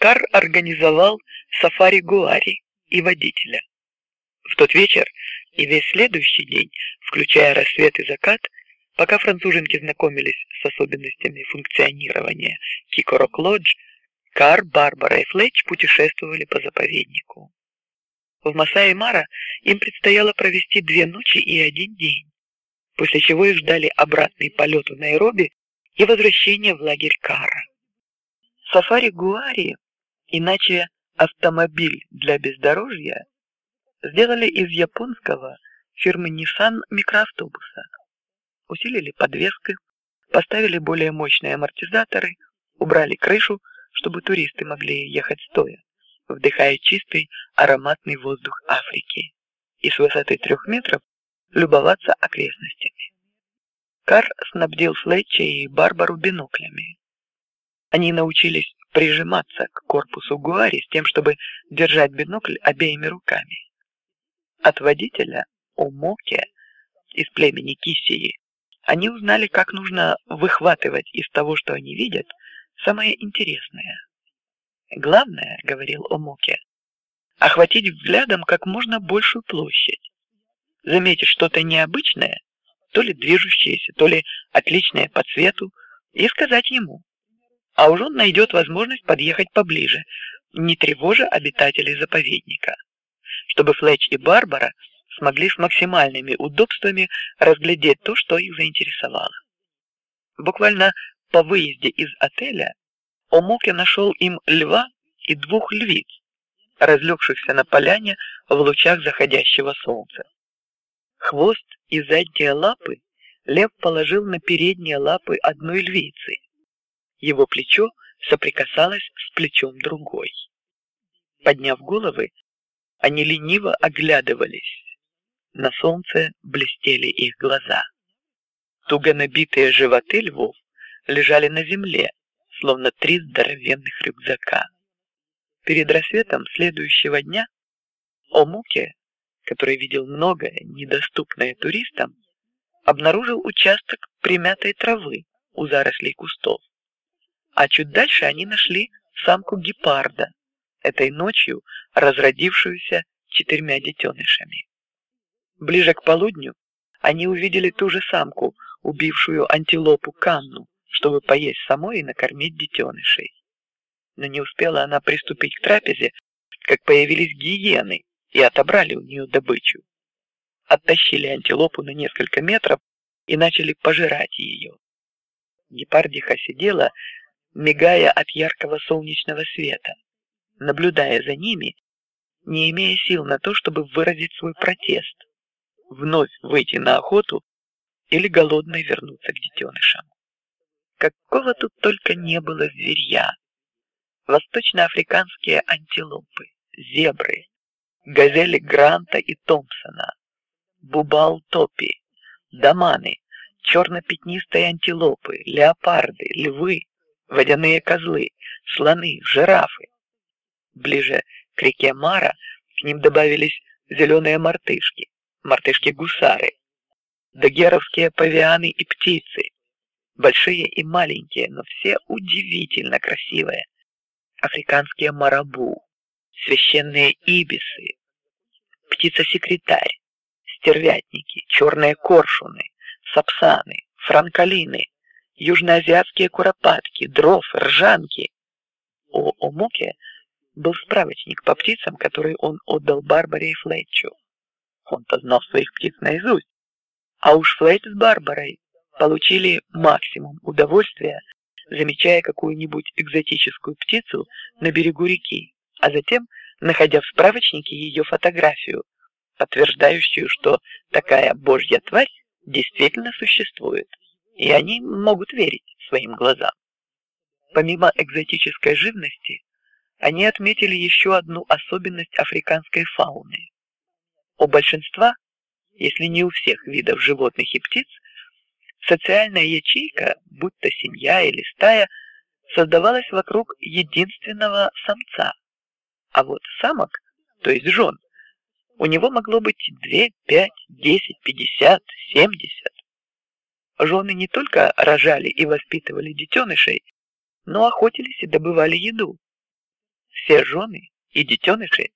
Кар организовал сафари Гуари и водителя. В тот вечер и весь следующий день, включая рассвет и закат, пока француженки знакомились с особенностями функционирования Кикорок Лодж, Кар, Барбара и Флетч путешествовали по заповеднику. В Масаи Мара им предстояло провести две ночи и один день, после чего их ждали обратный полет в Найроби и возвращение в лагерь Кара. Сафари Гуари, иначе автомобиль для бездорожья, сделали из японского фирмы Nissan микроавтобуса, усилили подвески, поставили более мощные амортизаторы, убрали крышу, чтобы туристы могли ехать стоя вдыхая чистый ароматный воздух Африки и с высоты трех метров любоваться окрестностями. Кар снабдил Флетча и Барбару биноклями. Они научились прижиматься к корпусу Гуари с тем, чтобы держать бинокль обеими руками. От водителя Омоке из племени Кисии они узнали, как нужно выхватывать из того, что они видят, самое интересное. Главное, говорил Омуке, охватить взглядом как можно большую площадь, заметить что-то необычное, то ли движущееся, то ли отличное по цвету, и сказать ему, а уж он найдет возможность подъехать поближе, не тревожа обитателей заповедника, чтобы Флетч и Барбара смогли с максимальными удобствами разглядеть то, что их заинтересовало. Буквально по выезде из отеля Омоке нашел им льва и двух львиц, разлегшихся на поляне в лучах заходящего солнца. Хвост и задние лапы лев положил на передние лапы одной львицы. Его плечо соприкасалось с плечом другой. Подняв головы, они лениво оглядывались. На солнце блестели их глаза. Туго набитые животы львов лежали на земле, словно три здоровенных рюкзака. Перед рассветом следующего дня Омуке, который видел многое недоступное туристам, обнаружил участок примятой травы у зарослей кустов, а чуть дальше они нашли самку гепарда, этой ночью разродившуюся четырьмя детенышами. Ближе к полудню они увидели ту же самку, убившую антилопу Канну, чтобы поесть самой и накормить детенышей. Но не успела она приступить к трапезе, как появились гиены и отобрали у нее добычу. Оттащили антилопу на несколько метров и начали пожирать ее. Гепардиха сидела, мигая от яркого солнечного света, наблюдая за ними, не имея сил на то, чтобы выразить свой протест, вновь выйти на охоту или голодной вернуться к детенышам. Какого тут только не было зверья. Восточноафриканские антилопы, зебры, газели Гранта и Томпсона, бубал топи, даманы, черно-пятнистые антилопы, леопарды, львы, водяные козлы, слоны, жирафы. Ближе к реке Мара к ним добавились зеленые мартышки, мартышки-гусары, дагеровские павианы и птицы, большие и маленькие, но все удивительно красивые. Африканские марабу, священные ибисы, птица-секретарь, стервятники, черные коршуны, сапсаны, франколины, южноазиатские куропатки, дров, ржанки. У Омуке был справочник по птицам, который он отдал Барбаре и Флетчу. Он-то знал своих птиц наизусть, а уж Флетч с Барбарой получили максимум удовольствия, замечая какую-нибудь экзотическую птицу на берегу реки, а затем находя в справочнике ее фотографию, подтверждающую, что такая божья тварь действительно существует, и они могут верить своим глазам. Помимо экзотической живности, они отметили еще одну особенность африканской фауны. У большинства, если не у всех видов животных и птиц, Социальная ячейка, будь то семья или стая, создавалась вокруг единственного самца, а вот самок, то есть жен, у него могло быть две, пять, десять, пятьдесят, семьдесят. Жены не только рожали и воспитывали детенышей, но охотились и добывали еду. Все жены и детеныши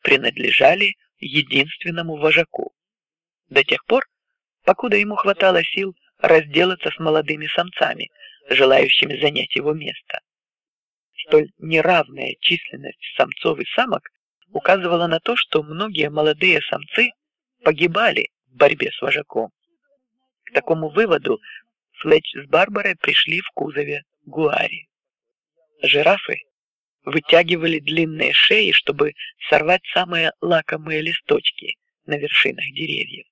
принадлежали единственному вожаку. До тех пор, покуда ему хватало сил разделаться с молодыми самцами, желающими занять его место. Столь неравная численность самцов и самок указывала на то, что многие молодые самцы погибали в борьбе с вожаком. К такому выводу Флетч с Барбарой пришли в кузове Гуари. Жирафы вытягивали длинные шеи, чтобы сорвать самые лакомые листочки на вершинах деревьев.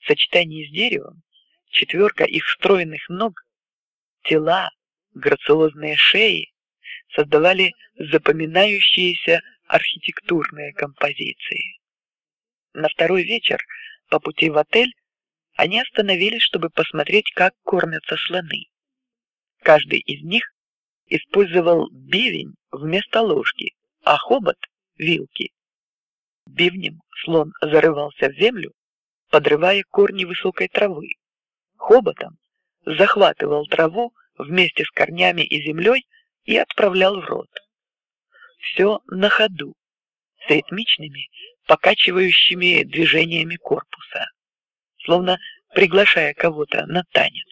В сочетании с деревом четверка их стройных ног, тела, грациозные шеи создавали запоминающиеся архитектурные композиции. На второй вечер по пути в отель они остановились, чтобы посмотреть, как кормятся слоны. Каждый из них использовал бивень вместо ложки, а хобот – вилки. Бивнем слон зарывался в землю, подрывая корни высокой травы. Хоботом захватывал траву вместе с корнями и землей и отправлял в рот. Все на ходу, с ритмичными, покачивающими движениями корпуса, словно приглашая кого-то на танец.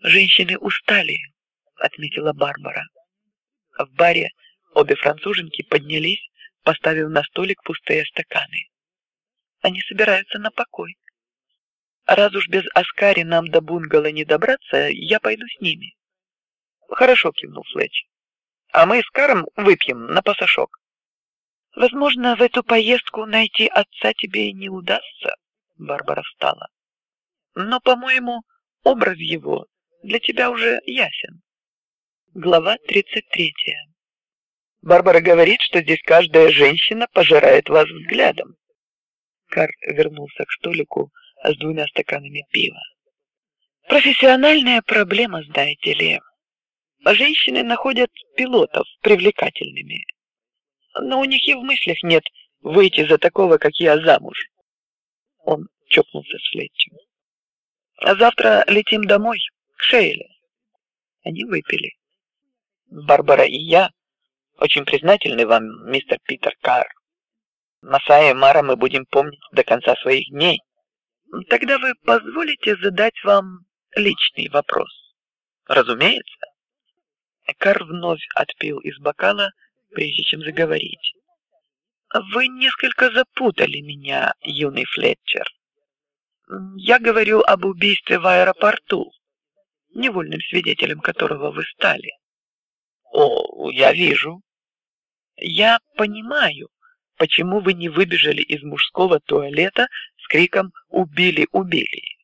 Женщины устали, отметила Барбара. В баре обе француженки поднялись, поставив на столик пустые стаканы. Они собираются на покой. Раз уж без Аскари нам до бунгало не добраться, я пойду с ними. Хорошо, кивнул Флетч. А мы с Каром выпьем на пасашок. Возможно, в эту поездку найти отца тебе и не удастся. Барбара встала. Но, по-моему, образ его для тебя уже ясен. Глава тридцать третья. Барбара говорит, что здесь каждая женщина пожирает вас взглядом. Кар вернулся к столику с двумя стаканами пива. Профессиональная проблема, знаете ли. Женщины находят пилотов привлекательными, но у них и в мыслях нет выйти за такого, как я, замуж. Он чокнулся с Флетчем. А завтра летим домой к Шейле. Они выпили. Барбара и я очень признательны вам, мистер Питер Карр. Масая и Мара мы будем помнить до конца своих дней. Тогда вы позволите задать вам личный вопрос? Разумеется. Кар вновь отпил из бокала, прежде чем заговорить. Вы несколько запутали меня, юный Флетчер. Я говорю об убийстве в аэропорту, невольным свидетелем которого вы стали. О, я вижу. Я понимаю, почему вы не выбежали из мужского туалета с криком «Убили, убили!»